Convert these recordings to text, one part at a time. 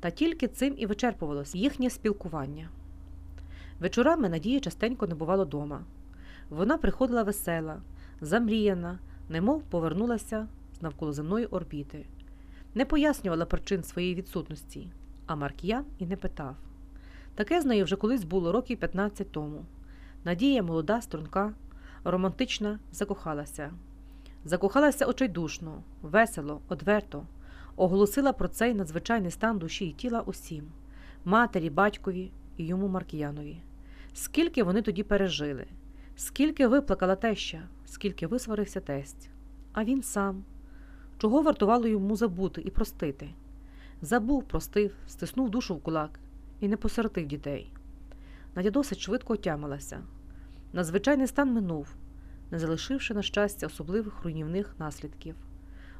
Та тільки цим і вичерпувалось їхнє спілкування. Вечорами Надії частенько не бувало дома. Вона приходила весела, замріяна, немов повернулася з навколоземної орбіти, не пояснювала причин своєї відсутності, а Марк'ян і не питав. Таке з нею вже колись було років 15 тому. Надія, молода, струнка, романтична, закохалася. Закохалася очайдушно, весело, одверто, оголосила про цей надзвичайний стан душі і тіла усім матері, батькові і йому Маркіянові. Скільки вони тоді пережили, скільки виплакала теща, скільки висварився тесть. А він сам. Чого вартувало йому забути і простити? Забув, простив, стиснув душу в кулак і не посередив дітей. Надя досить швидко отямилася. Надзвичайний стан минув, не залишивши, на щастя, особливих руйнівних наслідків.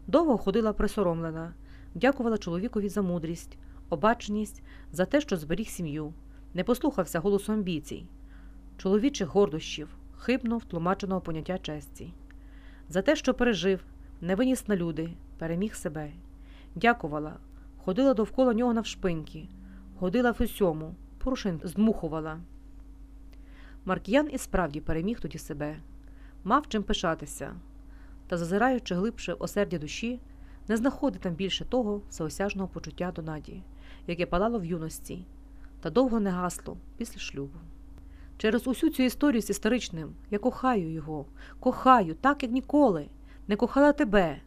Довго ходила присоромлена, дякувала чоловікові за мудрість, обаченість, за те, що зберіг сім'ю, не послухався голосу амбіцій, чоловічих гордощів, хибно втлумаченого поняття честі, за те, що пережив, не виніс на люди, переміг себе, дякувала, ходила довкола нього навшпиньки, ходила в усьому, порушин здмухувала. Маркіян і справді переміг тоді себе, мав чим пишатися, та, зазираючи глибше в осердя душі, не знаходить там більше того всеосяжного почуття до Наді, яке палало в юності, та довго не гасло після шлюбу. Через усю цю історію з історичним я кохаю його, кохаю, так, як ніколи, не кохала тебе,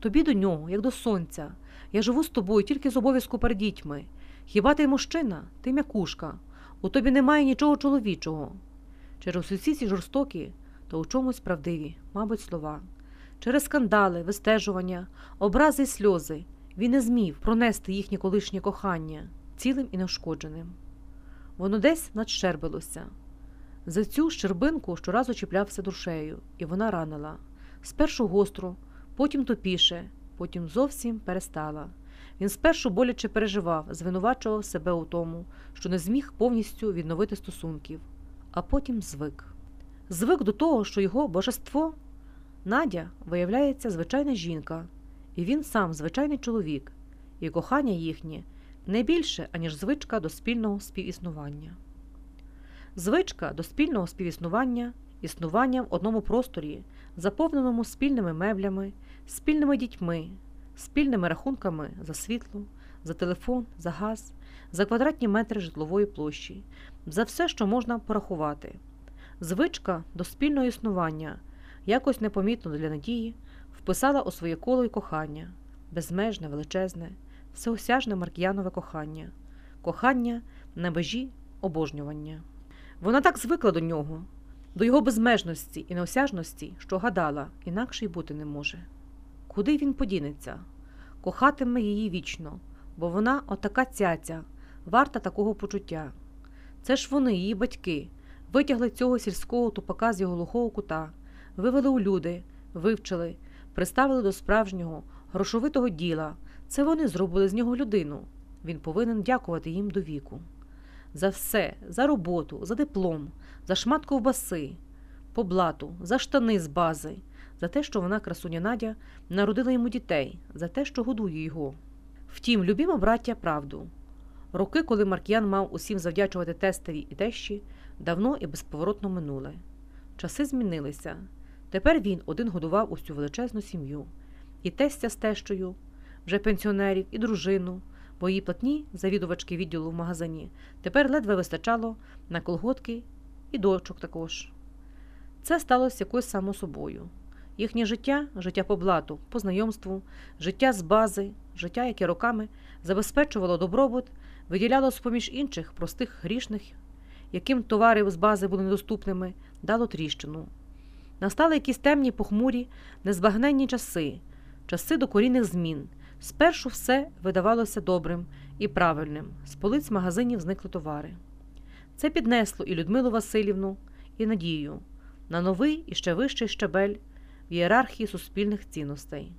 тобі до нього, як до сонця. Я живу з тобою тільки з обов'язку перед дітьми. Хіба ти мужчина, ти м'якушка, у тобі немає нічого чоловічого. Через усі ці жорстокі, то у чомусь правдиві, мабуть, слова. Через скандали, вистежування, образи й сльози він не змів пронести їхнє колишнє кохання цілим і неушкодженим. Воно десь надщербилося. За цю щербинку щоразу чіплявся душею, і вона ранила спершу гостро, потім тупіше, потім зовсім перестала. Він спершу боляче переживав, звинувачував себе у тому, що не зміг повністю відновити стосунків, а потім звик. Звик до того, що його божество Надя виявляється звичайна жінка, і він сам звичайний чоловік, і кохання їхнє не більше, аніж звичка до спільного співіснування. Звичка до спільного співіснування, існування в одному просторі, заповненому спільними меблями, спільними дітьми, спільними рахунками за світло, за телефон, за газ, за квадратні метри житлової площі, за все, що можна порахувати. Звичка до спільного існування, якось непомітно для надії, вписала у своє коло й кохання, безмежне, величезне, всеосяжне маркіянове кохання, кохання на межі обожнювання. Вона так звикла до нього, до його безмежності і неосяжності, що гадала, інакше й бути не може. Куди він подінеться? Кохатиме її вічно, бо вона отака цяця, варта такого почуття. Це ж вони, її батьки, витягли цього сільського тупака з його глухого кута, вивели у люди, вивчили, приставили до справжнього, грошовитого діла. Це вони зробили з нього людину. Він повинен дякувати їм до віку. За все, за роботу, за диплом, за шмат ковбаси, по блату, за штани з бази, за те, що вона, красуня Надя, народила йому дітей, за те, що годує його. Втім, любімо браття правду. Роки, коли Маркіян мав усім завдячувати тестові і тещі, давно і безповоротно минули. Часи змінилися. Тепер він один годував усю величезну сім'ю, і тестя з тещою, вже пенсіонерів, і дружину, бо її платні, завідувачки відділу в магазині, тепер ледве вистачало на колготки і дочок також. Це сталося якось само собою. Їхнє життя, життя по блату, по знайомству, життя з бази, життя, яке роками забезпечувало добробут, виділяло з поміж інших простих грішних, яким товари з бази були недоступними, дало тріщину. Настали якісь темні, похмурі, незбагненні часи, часи докорінних змін. Спершу все видавалося добрим і правильним, з полиць магазинів зникли товари. Це піднесло і Людмилу Васильівну, і Надію на новий і ще вищий щабель в ієрархії суспільних цінностей.